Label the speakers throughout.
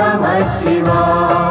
Speaker 1: नमः
Speaker 2: शिवा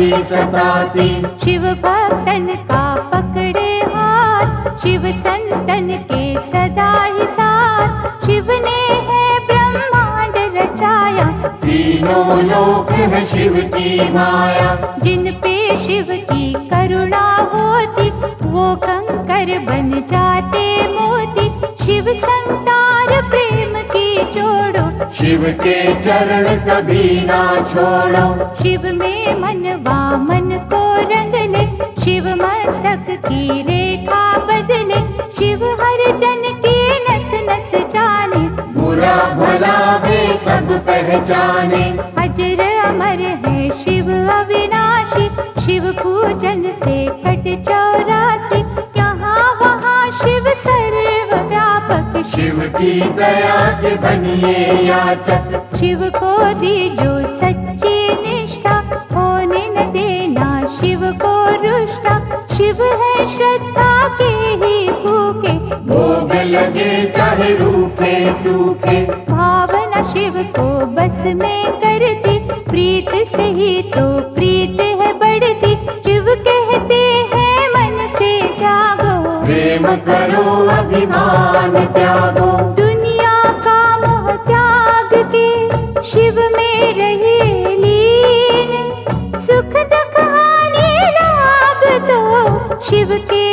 Speaker 2: कभी सताती।
Speaker 3: शिव भक्तन का पकड़े हाथ शिव संतन के सदा ही साथ। शिव ने है ब्रह्मांड रचाया।
Speaker 2: तीनों लोक है शिव की माया।
Speaker 3: जिन पे शिव की करुणा होती वो कंकर बन जाते मोती। शिव संतार प्रेम की
Speaker 2: शिव के चरण कभी ना छोड़ो।
Speaker 3: शिव में मन वामन को रंग ले शिव मस्तक की रेखा बदले शिव हर जन की नस नस जाने।
Speaker 2: बुरा भला वे सब पहचाने।
Speaker 3: अजर अमर है शिव अविनाशी शिव पूजन से कट शिव
Speaker 2: की दया के बनिए याचक
Speaker 3: शिव को दी जो सच्ची निष्ठा होने न देना शिव को रुष्टा शिव है श्रद्धा के ही भूखे।
Speaker 2: भोग लगे चाहे रूखे सूखे।
Speaker 3: भावना शिव को बस में करती। प्रीत से ही तो प्रीत है बढ़ती। शिव कहते
Speaker 2: प्रेम करो अभिमान त्यागो।
Speaker 3: दुनिया का मोह त्याग के शिव में रहे लीन। सुख दुख हानि लाभ तो शिव के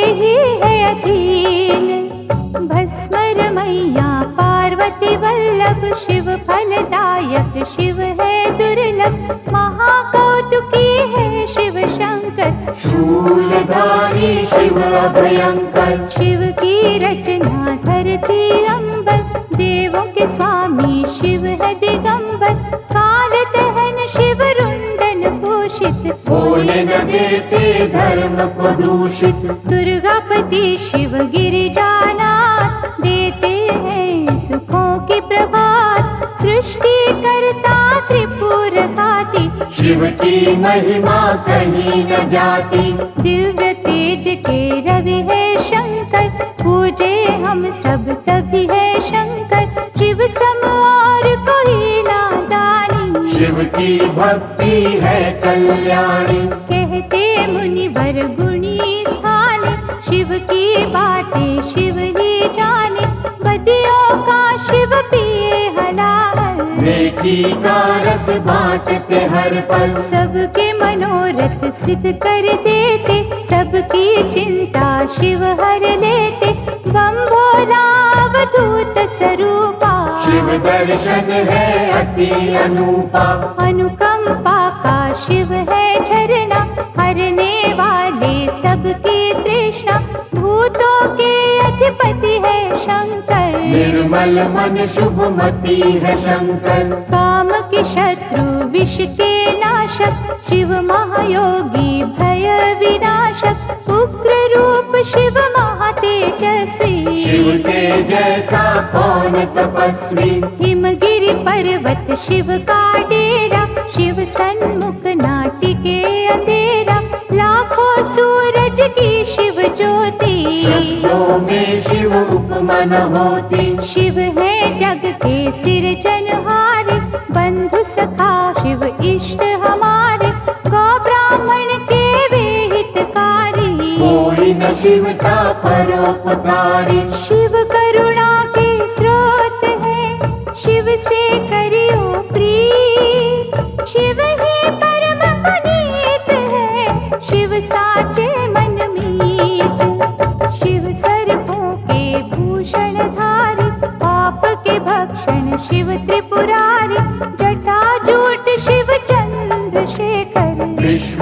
Speaker 3: शिव शिव की रचना धरती अंबर देवों के स्वामी शिव है दिगंबर। काल दहन शिव रुंडन भूषित।
Speaker 2: होने न देते धर्म को दूषित।
Speaker 3: दुर्गापति शिव गिरिजानाथ देते हैं सुखों की प्रभात। सृष्टि करता त्रिपुर घाती
Speaker 2: शिव की महिमा कहीं न जाती।
Speaker 3: दिव्य के रवि है शंकर पूजे हम सब तभी है शंकर। शिव सम और कोई नादानी
Speaker 2: शिव की भक्ति है कल्याणी।
Speaker 3: कहते मुनि मुनिवर गुणी स्थान। शिव की बातें शिव ही जाने। बदियों का शिव पिए हलाल।
Speaker 2: नेकी का रस बांटते हर पल।
Speaker 3: सबके मनोरथ सिद्ध कर देते। सबकी चिंता शिव हर लेते बम भोला अवधूत स्वरूपा।
Speaker 2: शिव दर्शन है अति अनूपा।
Speaker 3: अनुकंपा का शिव है झरना हरने वाले सबकी तृष्णा। भूतों के अधिपति है शंकर।
Speaker 2: निर्मल मन शुभ मति है शंकर।
Speaker 3: काम के शत्रु विष के नाशक शिव महायोगी भय विनाशक
Speaker 2: के जैसा कौन तपस्वी?
Speaker 3: हिमगिरि पर्वत शिव का डेरा शिव सन्मुख नाटिके अंधेरा लाखों सूरज की शिव ज्योति।
Speaker 2: शब्दों में शिव उपमा न होती।
Speaker 3: शिव है जग के सिरजनहारे बंधु सखा शिव इष्ट हमारे
Speaker 2: शिव सा परोपकारी।
Speaker 3: शिव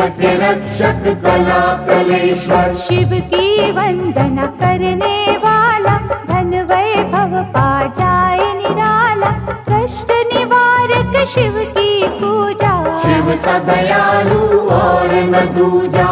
Speaker 2: रक्षक कला कलेश्वर
Speaker 3: शिव की वंदना करने वाला धन वैभव पा जाए निराला कष्ट निवारक शिव की पूजा।
Speaker 2: शिव सदयालु और न दूजा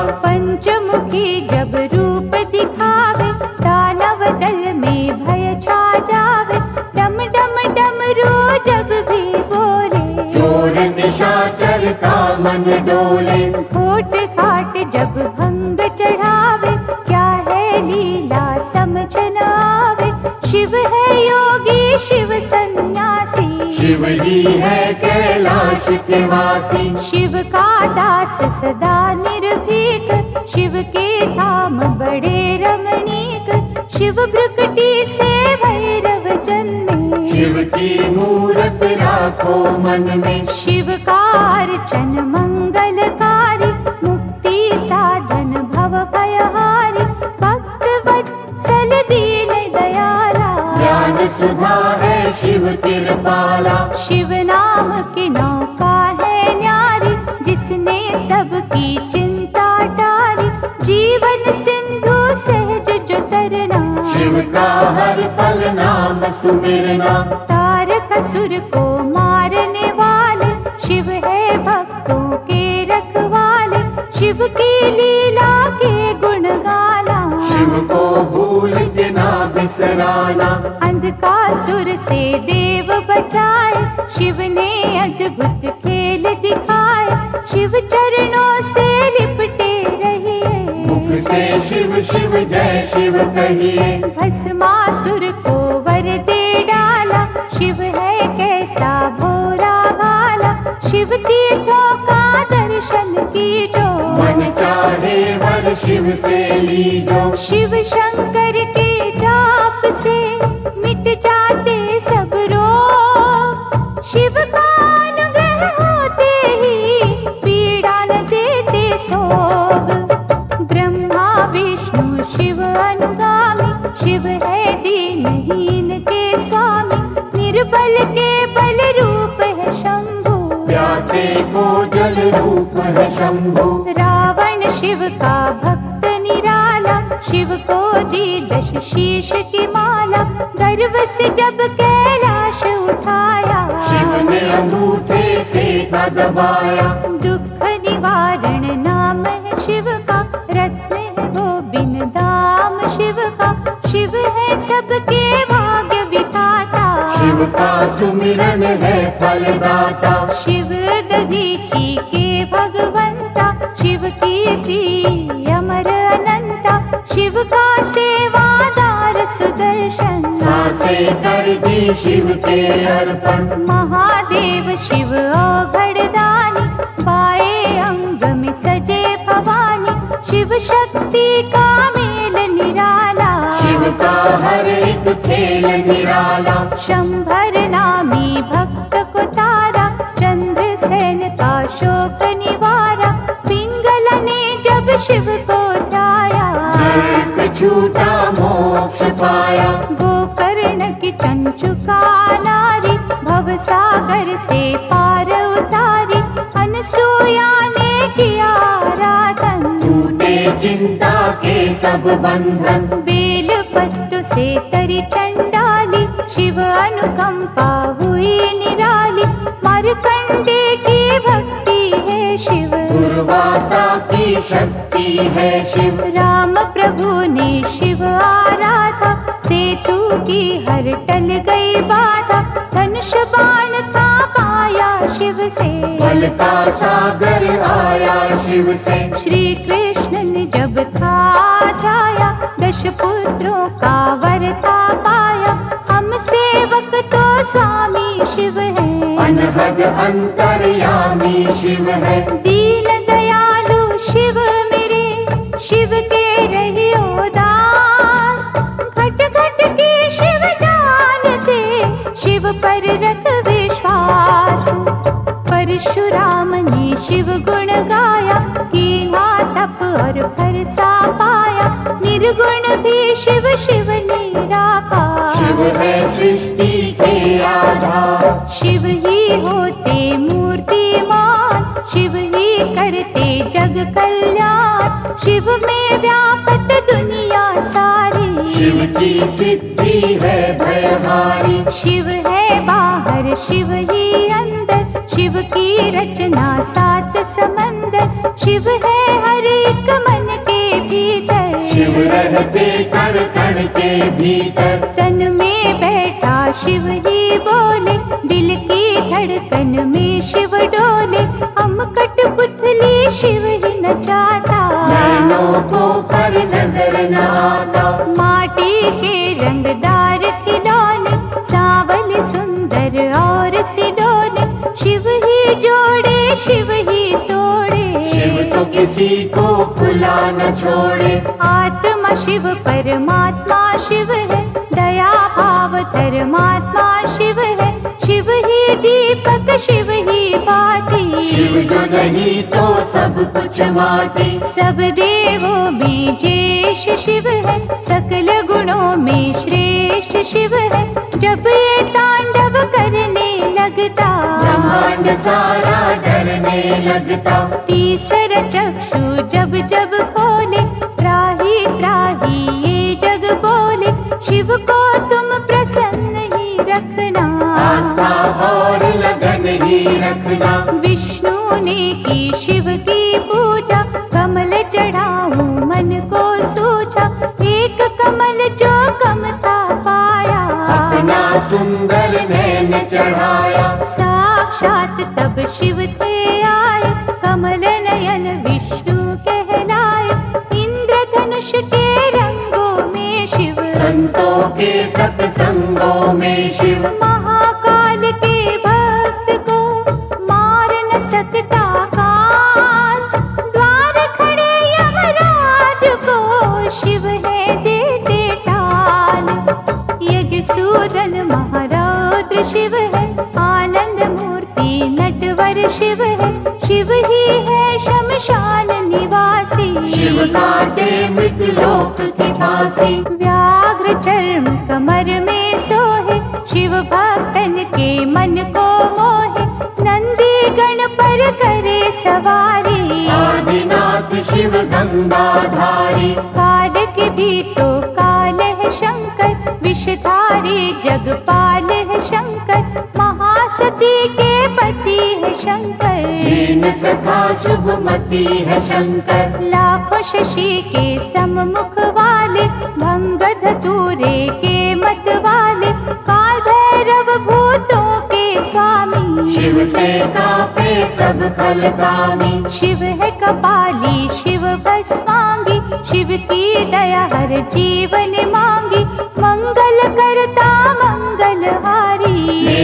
Speaker 2: मन डोले।
Speaker 3: घोट घाट जब भंग चढ़ावे क्या है लीला समझ आवे शिव है योगी शिव सन्यासी।
Speaker 2: शिव जी है कैलाश के वासी।
Speaker 3: शिव का दास सदा निर्भीक। शिव के धाम बड़े रमणीक। शिव प्रकटी
Speaker 2: शिव की मूरत राखो मन में।
Speaker 3: शिव का अर्चन मंगलकारी मुक्ति साधन भव भयहारी भक्त वत्सल दीन दयाला।
Speaker 2: ज्ञान सुधा है शिव कृपाला
Speaker 3: शिव नाम की नौका है न्यारी जिसने सबकी चिंता टारी। जीवन सिंधु सहज जो तरना
Speaker 2: शिव का हर पल नाम सुमिरना।
Speaker 3: तारक असुर को मारने वाले शिव है भक्तों के रखवाले। शिव की लीला के गुण गाना
Speaker 2: शिव को भूल के ना बिसराना।
Speaker 3: अंधकासुर से देव बचाए शिव ने अद्भुत खेल दिखाए। शिव चरणों से लिपटे
Speaker 2: से शिव शिव जय शिव कहिए।
Speaker 3: भस्मासुर को वर दे डाला। शिव है कैसा भोरा भाला। शिव तीर्थों का दर्शन कीजो।
Speaker 2: मन चाहे वर शिव से लीजो।
Speaker 3: शिव शंकर है शंभु रावण शिव का भक्त निराला शिव को दी दश शीश की माला गर्व से जब कैलाश उठाया।
Speaker 2: शिव ने अंगूठे से था दबाया।
Speaker 3: दुख निवारण नाम है शिव का रत्न है वो बिन दाम शिव का शिव है सबके भाग्य विधाता।
Speaker 2: शिव का सुमिरन है फलदाता।
Speaker 3: शिव कीर्ति अमर अनंता शिव का सेवादार सुदर्शन।
Speaker 2: सासे कर दी शिव के अर्पण।
Speaker 3: महादेव शिव औघड़दानी पाए अंग में सजे भवानी शिव शक्ति का मेल निराला।
Speaker 2: शिव का हर एक खेल निराला।
Speaker 3: शंभर
Speaker 2: छूटा मोक्ष पाया।
Speaker 3: गोकर्ण की चंचुका नारी भव सागर से पार उतारी। अनसुया ने किया आराधन।
Speaker 2: टूटे चिंता के सब बंधन।
Speaker 3: बेल पत्तु से तरी चंडाली। शिव अनुकंपा हुई निराली। मारकंडे की भक्ति है शिव।
Speaker 2: दुर्वासा की शक्ति है शिव।
Speaker 3: राम प्रभु ने शिव आराधा सेतु की हर टल गई बाधा। धनुष बाण था पाया शिव से।
Speaker 2: बल का सागर आया शिव से।
Speaker 3: श्री कृष्ण ने जब था जाया दश पुत्रों का वर था पाया। हम सेवक तो स्वामी शिव है।
Speaker 2: अनहद अंतर्यामी शिव है।
Speaker 3: दीन शिव के रहियो दास घट घट के शिव जानते शिव पर रख विश्वास। परशुराम ने शिव गुण गाया कीना तप और फरसा पाया। निर्गुण भी शिव शिव निराकार।
Speaker 2: शिव है सृष्टि के आधार।
Speaker 3: शिव ही होते मूर्तिमान शिव ही करते जग कल्याण। शिव में व्यापत दुनिया सारी।
Speaker 2: शिव की सिद्धि है भयहारी।
Speaker 3: शिव है बाहर शिव ही अंदर। शिव की रचना सात समंदर। शिव है हर एक मन के भीतर।
Speaker 2: शिव रहते कण कण के भीतर।
Speaker 3: तन में बैठा शिव ही बोले। दिल की धड़कन में शिव डोले। हम कठपुतली शिव ही नचाता।
Speaker 2: नैनों को पर नज़र न आता
Speaker 3: माटी के रंगदार खिलौने सावल सुंदर और सिडोले शिव ही जोड़े शिव ही तोड़े।
Speaker 2: शिव तो किसी को खुला न छोड़े।
Speaker 3: आत्मा शिव परमात्मा शिव है। दया भाव धर्मात्मा शिव है। शिव ही दीपक शिव ही
Speaker 2: शिव जो नहीं तो सब कुछ माटी।
Speaker 3: सब देवों में जेष शिव है सकल गुणों में श्रेष्ठ शिव है। जब ये तांडव करने लगता
Speaker 2: ब्रह्मांड सारा डरने लगता।
Speaker 3: तीसरा चक्षु जब जब खोले त्राही त्राही ये जग बोले। शिव को तुम प्रसन्न ही रखना
Speaker 2: आस्था और लगन ही रखना।
Speaker 3: विष्णु ने की शिव की पूजा कमल चढ़ाऊं मन को सूझा एक कमल जो कमता पाया।
Speaker 2: अपना सुंदर नैन चढ़ाया।
Speaker 3: साक्षात तब शिव थे आए। कमल नयन विष्णु कहलाए। इंद्रधनुष के रंगों में शिव।
Speaker 2: संतों के सत्संगों में शिव।
Speaker 3: शिव
Speaker 2: काटे मृत लोक की फांसी
Speaker 3: व्याघ्र चर्म कमर में सोहे शिव भक्तन के मन को मोहे। नंदी गण पर करे सवारी।
Speaker 2: आदिनाथ शिव गंगाधारी।
Speaker 3: काल के भी तो काल है शंकर विषधारी जगपाल है शंकर।
Speaker 2: दीन सखा शुभ मती है शंकर।
Speaker 3: लाखों शशि के सम्मुख वाले भंग धतूरे के मत वाले काल भैरव भूतों के स्वामी।
Speaker 2: शिव से कापे सब खल कामी।
Speaker 3: शिव है कपाली शिव भस्मांगी शिव की दया हर जीवन मांगी। मंगल करता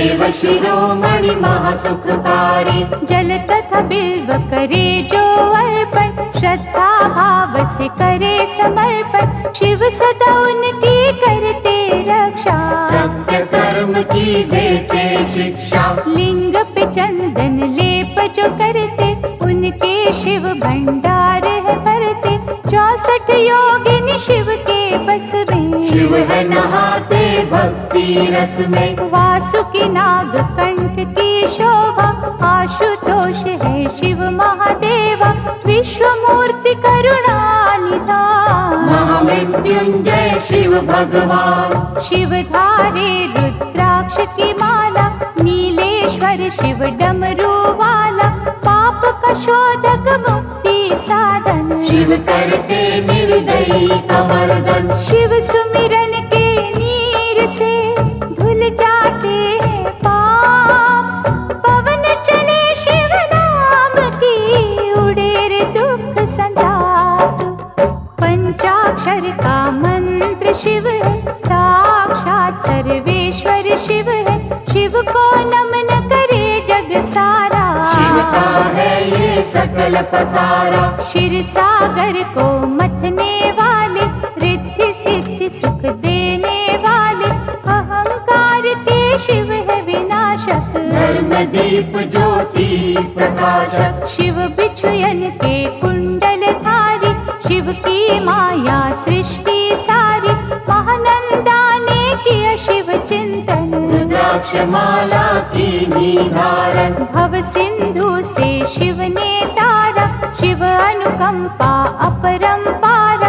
Speaker 2: देव शिरोमणि महासुखकारी।
Speaker 3: जल तथा बिल्व करे जो अर्पण श्रद्धा भाव से करे समर्पण। शिव सदा उनकी करते रक्षा।
Speaker 2: सत्य कर्म की देते शिक्षा।
Speaker 3: लिंग पे चंदन लेप जो करते उनके शिव भंडार है भरते। चौसठ योगिनी शिव के बस में
Speaker 2: शिव है नहाते भक्ति रस में
Speaker 3: वासुकी नाग कंठ की शोभा आशुतोष है शिव महादेवा विश्व मूर्ति करुणा निधान
Speaker 2: महामृत्युंजय शिव भगवान।
Speaker 3: शिव धारे रुद्राक्ष की माला नीलेश्वर शिव डमरू वाला पाप का शोधक मुक्ति साधन।
Speaker 2: शिव करते निर्दयी कमर्दन।
Speaker 3: शिव सुमिरन
Speaker 2: सकल पसारा।
Speaker 3: क्षीर सागर को मथने वाले रिद्धि सिद्धि सुख देने वाले। अहंकार के शिव है विनाशक।
Speaker 2: धर्म दीप ज्योति प्रकाशक।
Speaker 3: शिव बिछुयन के कुंडल धारी शिव की माया सृष्टि सारी। महानंदा ने किया शिव चिंतन।
Speaker 2: रुद्राक्ष माला की निधारण।
Speaker 3: भव सिंधु से शिव ने शिव अनुकंपा अपरंपारा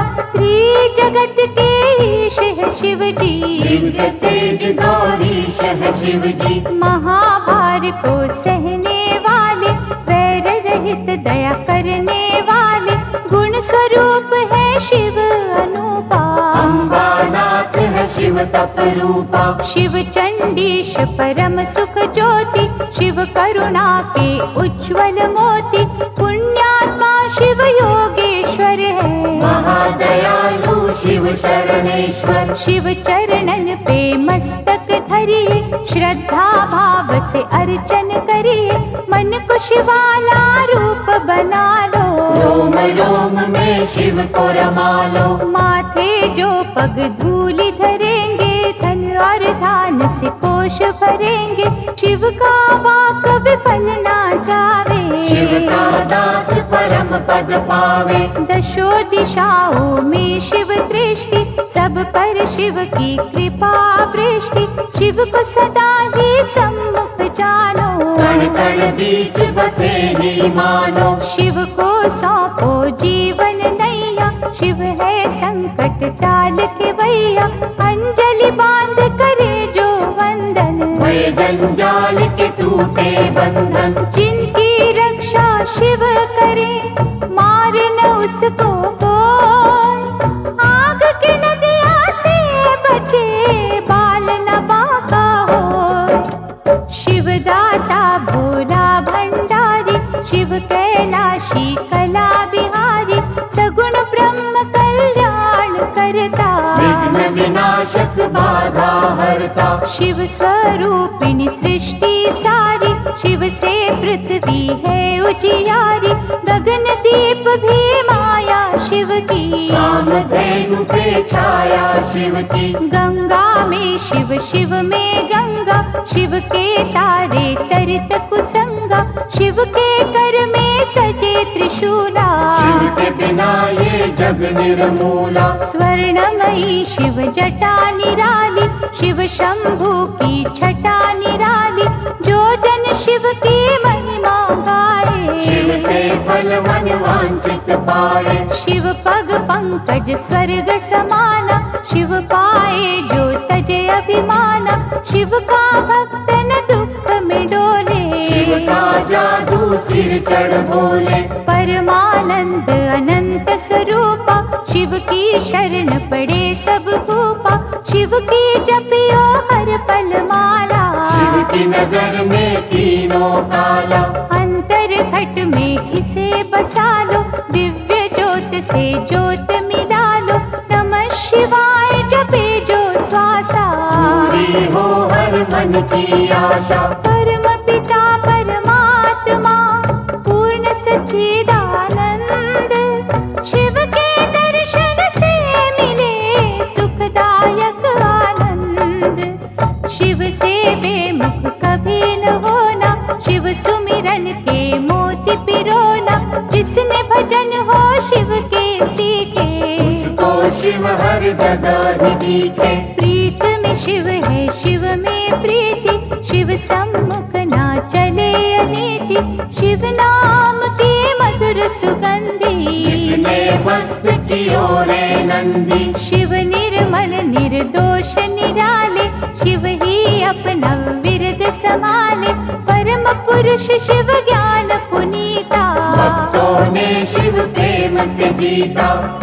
Speaker 3: जगत के ईश है शिव जी
Speaker 2: दिव्य तेज गौरीश है शिव जी
Speaker 3: महाभार को सहने वाले वैर रहित दया करने वाले गुण स्वरूप है शिव अनुपा।
Speaker 2: अम्बानाथ है शिव तप रूपा।
Speaker 3: शिव चंडीश परम सुख ज्योति शिव करुणा के उज्जवल मोती शिव योगेश्वर है।
Speaker 2: महादयालु शिव शरणेश्वर।
Speaker 3: शिव चरणन पे मस्तक धरिए श्रद्धा भाव से अर्चन करिए मन को शिवाला रूप बना लो।
Speaker 2: रोम रोम में शिव को रमा लो
Speaker 3: माथे जो पग धूलि धरेंगे धन और धान से कोश भरेंगे शिव का वाक विफल ना जावे।
Speaker 2: शिव का दास परम पद पावे
Speaker 3: दशो दिशाओं में शिव दृष्टि सब पर शिव की कृपा वृष्टि शिव को सदा ही सम्मुख जानो।
Speaker 2: कण कण बीच बसे ही मानो।
Speaker 3: शिव को सौंपो जीवन नैया। शिव है संकट टाल के भैया अंजलि बांध करे जो वंदन।
Speaker 2: भय जंजाल के टूटे बंधन।
Speaker 3: जिनकी रक्षा शिव करे मारे न उसको कोई आग की नदिया से बचे बाल न बाका हो शिव दाता भोला भंडारी शिव कैलाशी कला बिहारी सगुण ब्रह्म कल्याण करता।
Speaker 2: विघ्न विनाशक बाधा हरता।
Speaker 3: शिव स्वरूपिणी सृष्टि सारी शिव से पृथ्वी है उजियारी गगन दीप भी माया शिव की।
Speaker 2: काम धेनु पे छाया शिव की।
Speaker 3: गंगा में शिव शिव में गंगा शिव के तारे तरित कुसंगा शिव के कर में सजे त्रिशूला।
Speaker 2: शिव के बिना ये जग निर्मूला।
Speaker 3: स्वर्णमयी शिव जटा निराली शिव शंभु की छटा निराली
Speaker 2: से फल मन वांछित पाए
Speaker 3: शिव पग पंकज स्वर्ग समाना। शिव पाए जो तजे अभिमाना। शिव का दुख में डोले
Speaker 2: शिव का जादू सिर चढ़ बोले।
Speaker 3: परमानंद अनंत स्वरूपा। शिव की शरण पड़े सब भूपा। शिव की जपियो हर पल माला
Speaker 2: शिव की नजर में तीनों काला
Speaker 3: अंतर घट में इसे बसा लो, दिव्य ज्योत से ज्योत मिला लो नमः शिवाय जपे जो
Speaker 2: पूरी हो हर मन की आशा। शिव हर जगह ही दिखे
Speaker 3: प्रीत में शिव है शिव में प्रीति। शिव सम्मुख ना चले अनीति। शिव नाम की मधुर सुगंधी।
Speaker 2: जिसने मस्त कियो रे नंदी।
Speaker 3: शिव निर्मल निर्दोष निराले। शिव ही अपना विरद संभाले। परम पुरुष शिव ज्ञान पुनीता।
Speaker 2: भक्तों ने शिव प्रेम से जीता।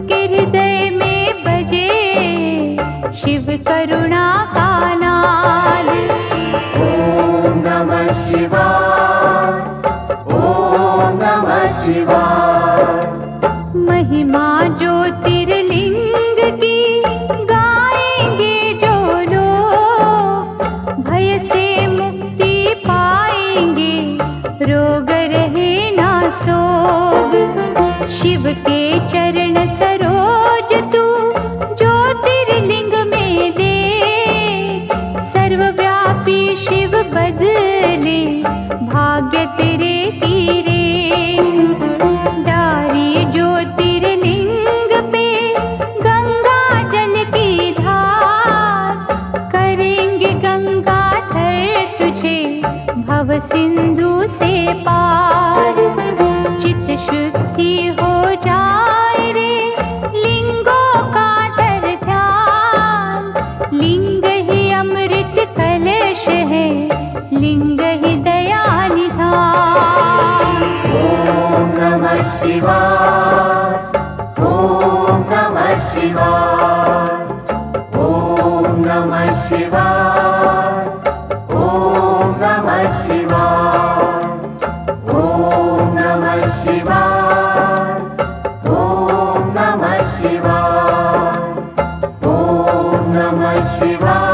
Speaker 3: उनके हृदय में बजे शिव करुणा
Speaker 2: नमः शिवाय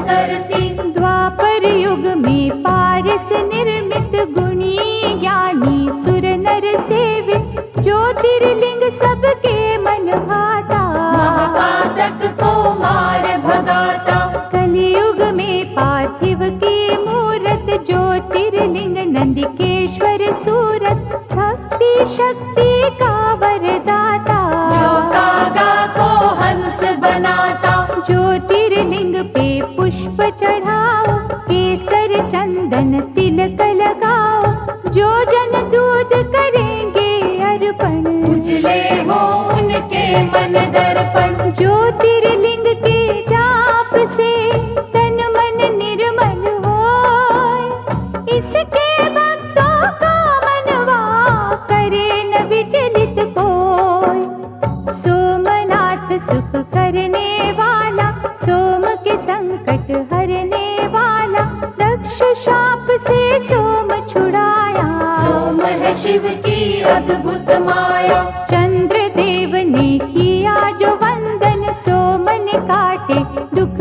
Speaker 3: करती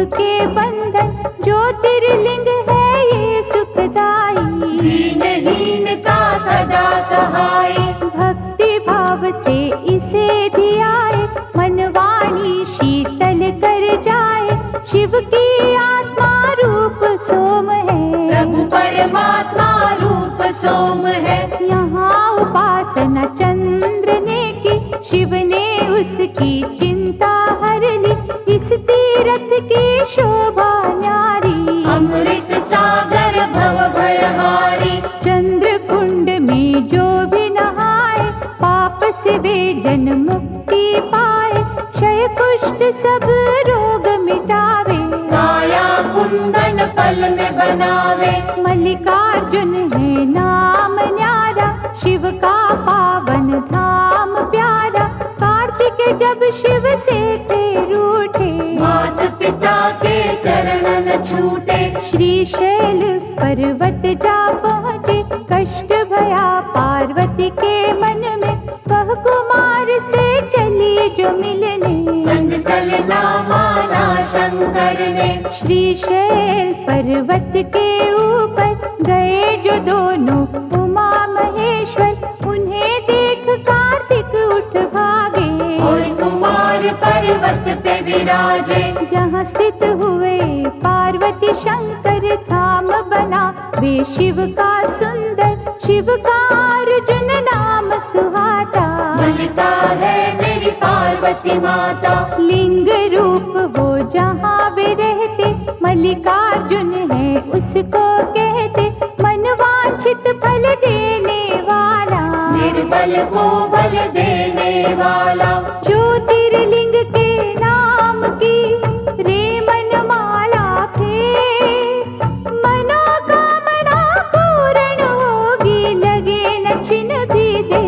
Speaker 3: दुख के बंधन ज्योतिर्लिंग है ये सुखदाई।
Speaker 2: दीनहीन का सदा सहाय।
Speaker 3: भक्ति भाव से इसे धियाए मनवाणी शीतल कर जाए। शिव की आत्मा रूप सोम है।
Speaker 2: प्रभु परमात्मा रूप सोम है।
Speaker 3: यहाँ उपासना चंद्र ने की शिव ने उसकी चिंता शोभा न्यारी।
Speaker 2: अमृत सागर भव भयहारी।
Speaker 3: चंद्र कुंड में जो भी नहाए पाप से वे जन मुक्ति पाए क्षय कुष्ठ सब रोग मिटावे।
Speaker 2: काया कुंदन पल में बनावे
Speaker 3: पर्वत जा पहुँचे कष्ट भया पार्वती के मन में। वह कुमार से चली जो मिलने।
Speaker 2: संग चलना माना शंकर ने
Speaker 3: श्री शैल पर्वत के
Speaker 2: पर्वत पे विराजे।
Speaker 3: जहाँ स्थित हुए पार्वती शंकर धाम बना। वे शिव का सुंदर शिव का अर्जुन नाम सुहाता।
Speaker 2: मलिका है मेरी पार्वती माता।
Speaker 3: लिंग रूप हो जहाँ वे रहते मल्लिकार्जुन है उसको कहते। मनवांछित फल वाला
Speaker 2: निर्बल को बल देने वाला।
Speaker 3: ज्योतिर्लिंग के नाम की रे मनमाला थे। मनोकामना पूर्ण होगी लगे न छिन भी दे।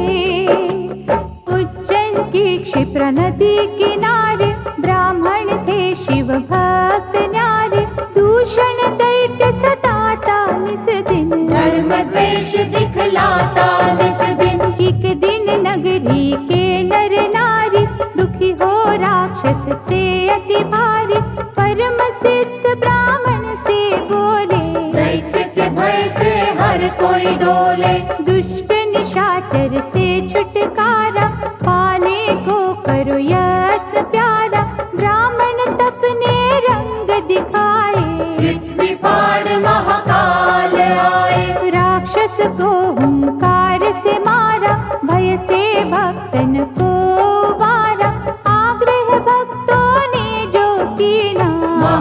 Speaker 3: उज्जैन की क्षिप्रा नदी किनारे ब्राह्मण थे शिव भक्त न्यारे। दूषण दैत्य सताता निस दिन
Speaker 2: धर्म द्वेष दिखलाता निस दिन
Speaker 3: एक दिन नगरी के नर नारी दुखी हो राक्षस से अति भारी परम सिद्ध ब्राह्मण से बोले
Speaker 2: दैत्य के भय से हर कोई डोले।
Speaker 3: दुष्ट निशाचर से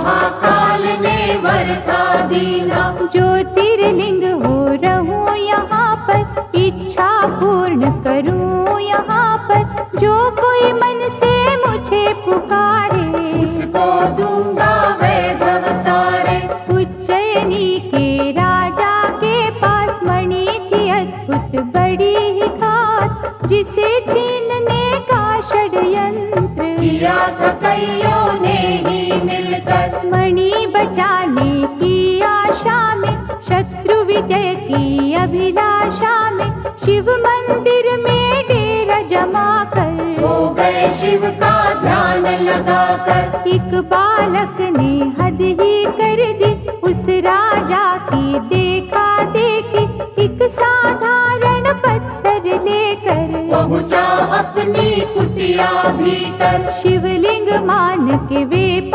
Speaker 2: महाकाल
Speaker 3: ने
Speaker 2: वर था दीना
Speaker 3: ज्योतिर्लिंग हो रहूँ यहाँ पर इच्छा पूर्ण करूँ यहाँ पर। जो कोई मन से मुझे पुकारे
Speaker 2: उसको दूँगा
Speaker 3: शिव
Speaker 2: का ध्यान लगाकर
Speaker 3: एक बालक ने हद ही कर दी उस राजा की देखा देखी एक साधारण पत्थर लेकर।
Speaker 2: पहुँचा अपनी कुटिया भीतर।
Speaker 3: शिवलिंग मान के वे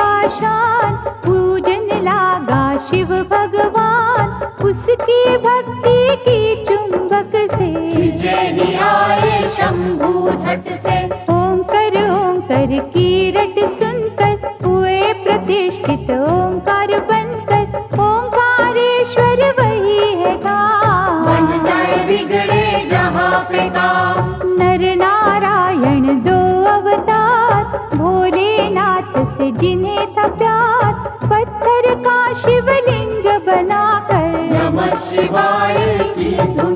Speaker 3: शिवलिंग बनाकर
Speaker 2: नमः शिवाय की धुन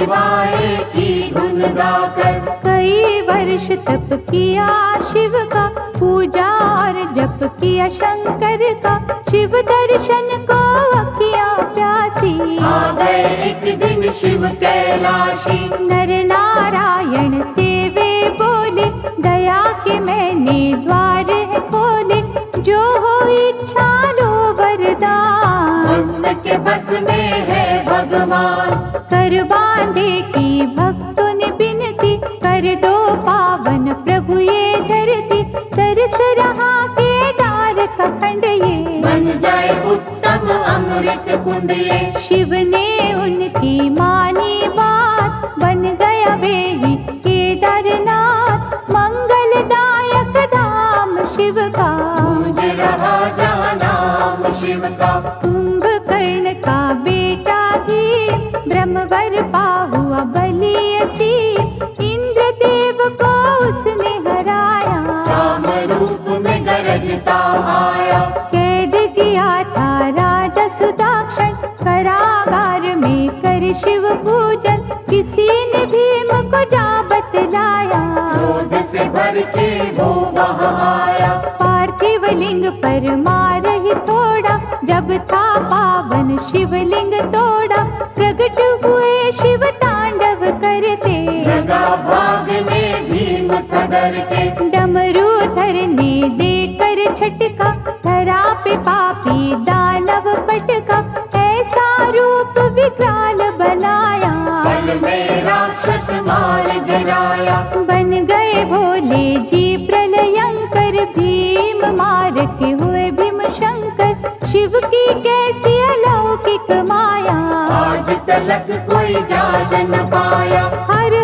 Speaker 2: शिवाय की धुन गाकर
Speaker 3: कई वर्ष तप किया शिव का पूजा और जप किया शंकर का। शिव दर्शन को अखियाँ प्यासी।
Speaker 2: आ गए एक दिन शिव कैलाशी।
Speaker 3: नर नारायण से वे बोले दया के मैंने द्वार है खोले। जो हो इच्छा लो वरदान।
Speaker 2: के बस अमृत कुंड ये
Speaker 3: शिव ने उनकी मानी बात। बन गया ही केदारनाथ मंगलदायक धाम शिव का।
Speaker 2: गूंज रहा जहाँ नाम शिव का।
Speaker 3: कुंभकर्ण का बेटा भी ब्रह्मवर पा हुआ बलियसी लिंग पर मार ही थोड़ा जब था पावन शिवलिंग तोड़ा। प्रकट हुए शिव तांडव करते।
Speaker 2: लगा भागने भीम था
Speaker 3: डमरूधर ने देकर छटका धरा पे पापी दानव पटका। ऐसा रूप विकराल बनाया।
Speaker 2: पल में राक्षस मार गिराया
Speaker 3: बन गए भोले जी प्रलयंकर भीम मार के शिव की कैसी अलौकिक माया।
Speaker 2: आज तलक कोई जान न पाया।
Speaker 3: हर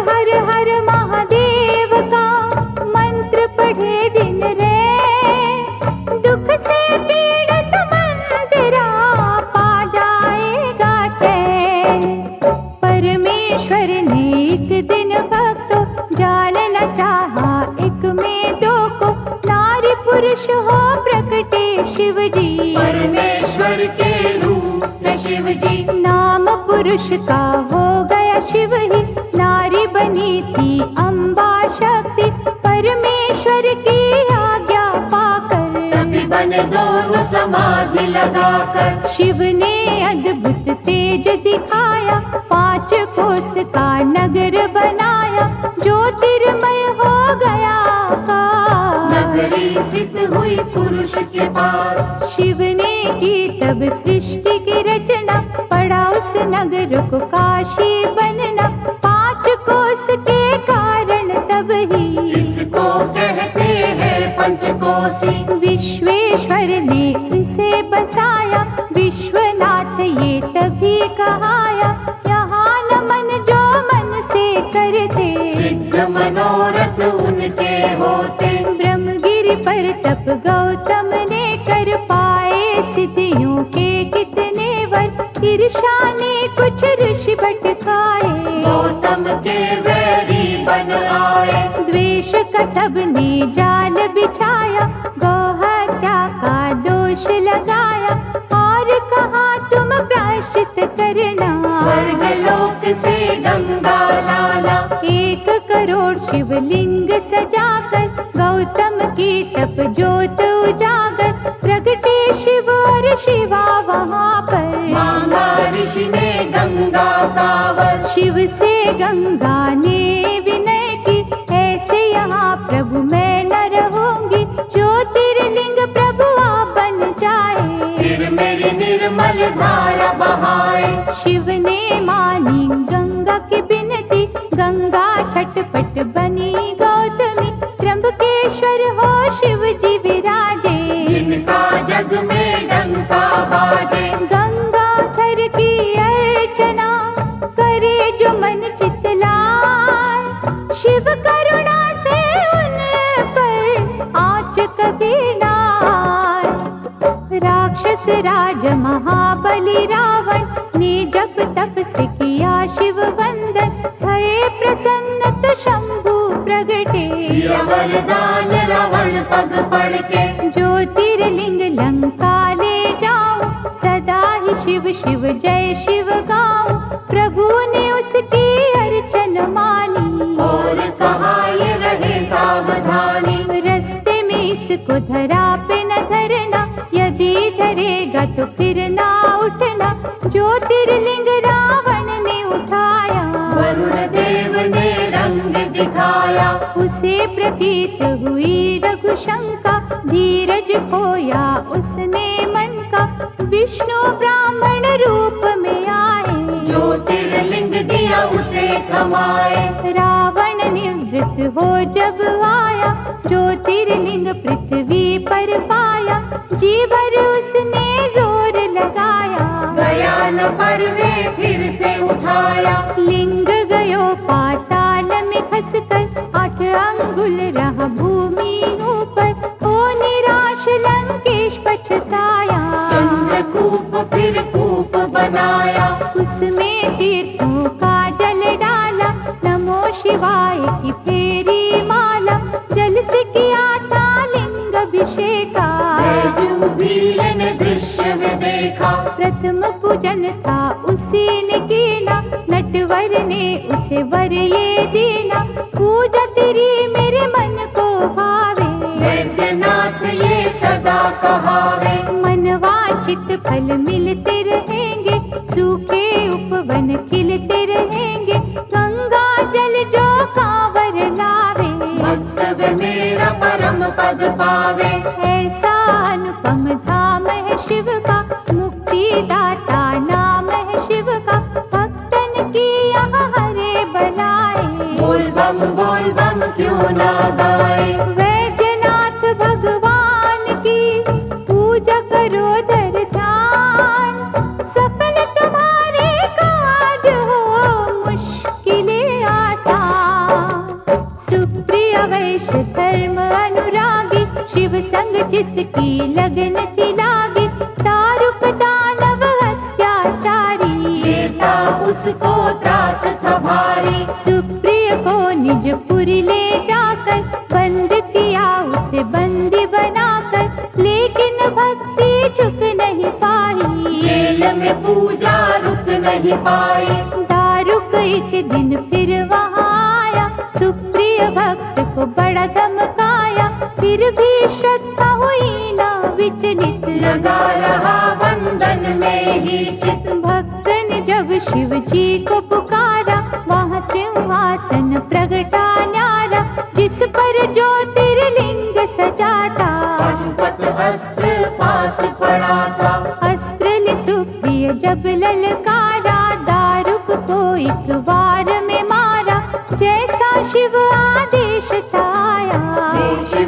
Speaker 3: पुरुष
Speaker 2: का
Speaker 3: हो गया शिव ही। नारी बनी थी अम्बा शक्ति। परमेश्वर की आज्ञा पाकर
Speaker 2: तभी बने दोनों समाधि लगाकर
Speaker 3: शिव ने अद्भुत तेज दिखाया। पांच कोस का नगर बनाया। ज्योतिर्मय हो गया का
Speaker 2: नगरी स्थित हुई पुरुष के पास।
Speaker 3: शिव ने की तब सृष्टि की रचना उस नगर को काशी बनना पाँच कोस के कारण तब ही।
Speaker 2: इसको कहते हैं पंचकोसी।
Speaker 3: विश्वेश्वर ने इसे बसाया विश्वनाथ ये तभी कहाया द्वेष का सबने जाल बिछाया गौहत्या का दोष लगाया। और कहा तुम प्राश्चित करना।
Speaker 2: स्वर्ग लोक से गंगा लाला
Speaker 3: एक करोड़ शिवलिंग सजाकर गौतम की तप ज्योत उजागर। प्रगटे शिव और शिवा वहाँ पर।
Speaker 2: मांगा ऋषि ने गंगा कावर।
Speaker 3: शिव से गंगा ने
Speaker 2: निर्मल धारा बहाए
Speaker 3: शिव ने मानी गंगा की बिनती गंगा छटपट बनी गौतमी। त्र्यंबकेश्वर हो शिव जी विराजे।
Speaker 2: जिनका जग में डंका बाजे
Speaker 3: रावण ने जब तप से किया शिव वंदन। भये प्रसन्न तो शंभु प्रगटे।
Speaker 2: वरदान रावण पग पड़ के
Speaker 3: ज्योतिर्लिंग लंका ले जाऊं। सदा ही शिव शिव जय शिव गाऊं। प्रभु ने उसकी अर्चन मानी।
Speaker 2: और कहा ये रहे सावधानी।
Speaker 3: रस्ते में इसको धरा
Speaker 2: दिखाया।
Speaker 3: उसे प्रतीत हुई रघुशंका धीरज खोया उसने मन का। विष्णु ब्राह्मण रूप में आए।
Speaker 2: ज्योतिर्लिंग दिया उसे थमाए।
Speaker 3: रावण निवृत्त हो जब आया। ज्योतिर्लिंग पृथ्वी पर पाया। जी भर उसने ज़ोर लगाया।
Speaker 2: गया न पर वे फिर से उठाया।
Speaker 3: लिंग गयो पाताल
Speaker 2: चंद्रकूप फिर कूप बनाया।
Speaker 3: उसमें तीर्थों का जल डाला। नमो शिवाय की फेरी माला। जल से किया था लिंग अभिषेका।
Speaker 2: ने दृश्य में देखा।
Speaker 3: प्रथम पूजन था उसी ने कीना। नटवर ने उसे वर ये दीना। पूजा तेरी मेरे मन को भावे।
Speaker 2: वैद्यनाथ ये सदा कहावे।
Speaker 3: मनवांचित फल मिलते रहेंगे सूखे उपवन खिलते रहेंगे। गंगा जल जो कांवर लावे
Speaker 2: भक्तव्य मेरा परम पद पावे।
Speaker 3: ऐसा अनुपम धाम है शिव का मुक्ति दाता नाम है शिव का। भक्तन की यहाँ हरे बनाए।
Speaker 2: बोल बम बोल बम क्यों ना गाए?
Speaker 3: जिसकी लगन थी लागी दारुक दानव अत्याचारी।
Speaker 2: देता उसको त्रास था भारी।
Speaker 3: सुप्रिय को निज पुरी ले जाकर बंद किया उसे बंदी बनाकर लेकिन भक्ति झुक नहीं पाई।
Speaker 2: जेल में पूजा रुक नहीं पाई।
Speaker 3: दारुक एक दिन फिर वहाँ आया सुप्रिय भक्त को बड़ा धमकाया फिर भी श्रद्धा हुई ना विचलित
Speaker 2: लगा रहा बंधन में ही चित
Speaker 3: भक्त ने जब शिव जी को पुकारा वहाँ सिंहासन प्रगटा न्यारा, जिस पर ज्योतिर्लिंग सजाता।
Speaker 2: पशुपत अस्त्र पास पड़ा था।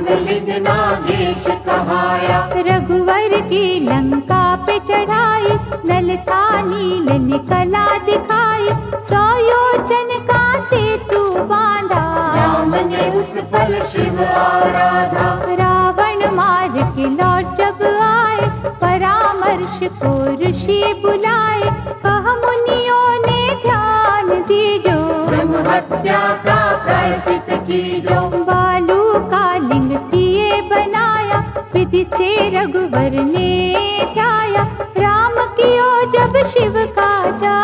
Speaker 2: शिवलिंग नागेश कहाया।
Speaker 3: रघुवर की लंका पे पे चढ़ाई नल था नील निकला दिखाई। सौ योजन का सेतु बांधा।
Speaker 2: राम ने उस पल शिव आराधा।
Speaker 3: रावण मार के लौट जब आए परामर्श को ऋषि बुलाए। कहा मुनियों ने ध्यान दीजो।
Speaker 2: ब्रह्म हत्या का प्रायश्चित कीजो।
Speaker 3: से रघुवर ने ध्याया। राम कियो जब शिव का जा।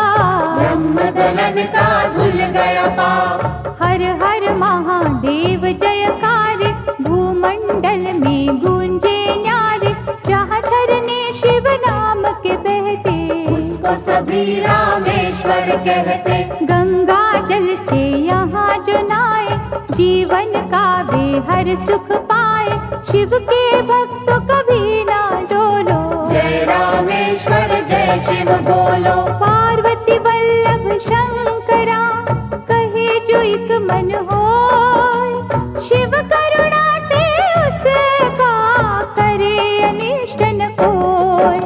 Speaker 2: ब्रह्म दलन का धुल गया पाप
Speaker 3: हर हर महादेव जयकार भूमंडल में गूंजे न्यारे। जहाँ झरने शिव नाम के बहते।
Speaker 2: उसको सभी रामेश्वर कहते।
Speaker 3: गंगा जल से यहाँ जो नाए जीवन का बेहर सुख पाए शिव के भक्त कभी ना डोलो।
Speaker 2: जय रामेश्वर जय शिव बोलो।
Speaker 3: पार्वती वल्लभ शंकरा कहे जो एक मन हो शिव करुणा से उसका करे अनिष्ट न कोय।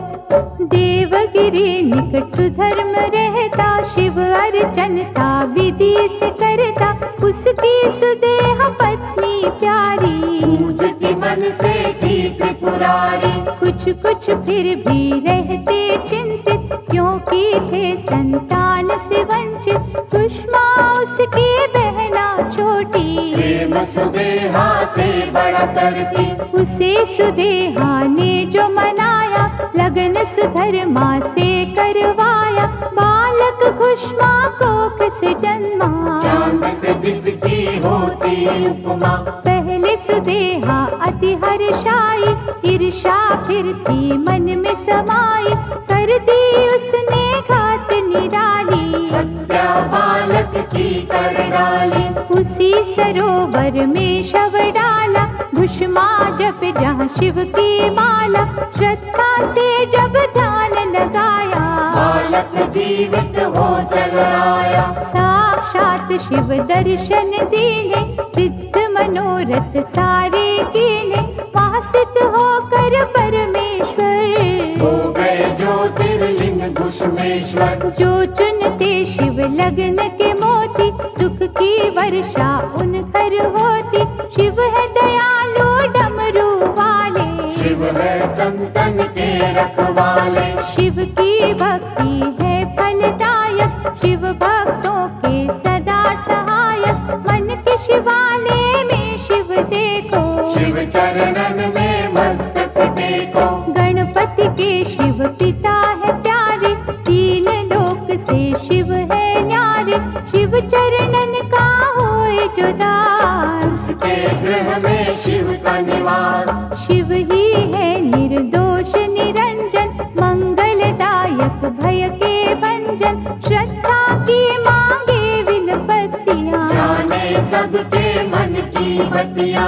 Speaker 3: देवगिरी निकट सुधर्म रहता शिव अर्चनता विधि से करता सुदेह पत्नी प्यारी।
Speaker 2: पूजती मन से थी त्रिपुरारी
Speaker 3: कुछ कुछ फिर भी रहते चिंतित। क्योंकि थे संतान से वंचित? कुष्मा उसकी बहना छोटी।
Speaker 2: प्रेम सुदेहा से बड़ा करती।
Speaker 3: उसे सुदेहा ने जो मनाया लगन सुधर्मा से करवाया। बालक खुशमा जन्मा
Speaker 2: जिसकी होती उपमा।
Speaker 3: पहले सुदेहा अति हर्षाई ईर्षा फिर थी मन में समाई। कर दी उसने घात निराली।
Speaker 2: हत्या बालक की कर डाली।
Speaker 3: उसी सरोवर में शव डाला। घुष्मा जप जहाँ शिव की माला। श्रद्धा से जब ध्यान लगाया
Speaker 2: बालक जीवित हो चल आया।
Speaker 3: साक्षात शिव दर्शन दीने सिद्ध मनोरथ सारे कीने वहाँ स्थित होकर परमेश्वर।
Speaker 2: हो गए ज्योतिर्लिंग घुष्मेश्वर
Speaker 3: जो चुनते शिव लगन के मोती सुख की वर्षा उन पर होती। शिव है दयालु
Speaker 2: शिव है संतन के रखवाले।
Speaker 3: शिव की भक्ति है फलदायक। शिव भक्तों के सदा सहायक। मन के शिवालय में शिव देखो।
Speaker 2: शिव चरणन में मस्तक टेको।
Speaker 3: गणपति के शिव पिता है प्यारे। तीन लोक से शिव है न्यारे। शिव चरणन का होए जो
Speaker 2: सबके मन की बतिया